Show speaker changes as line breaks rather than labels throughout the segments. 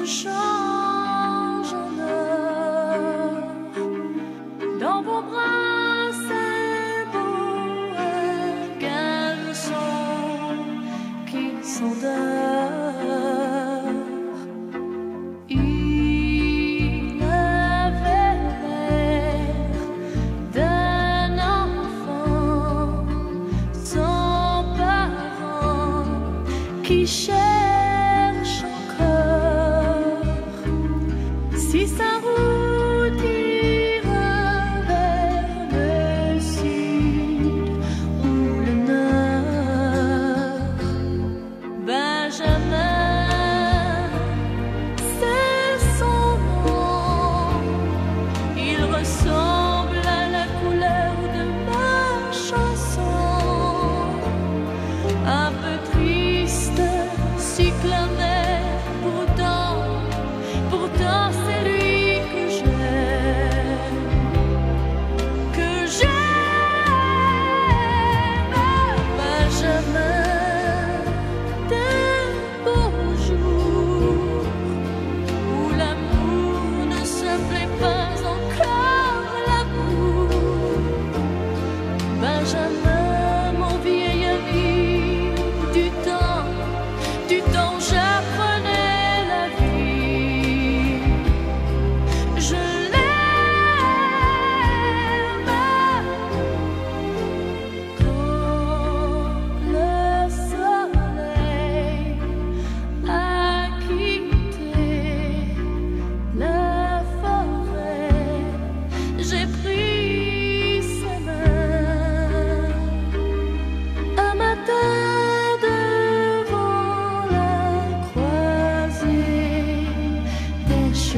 se change en or. Dans vos bras, c'est beau, quels sont qu'ils s'endorment. Une verre d'un enfant sans parents qui cherche.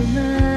tonight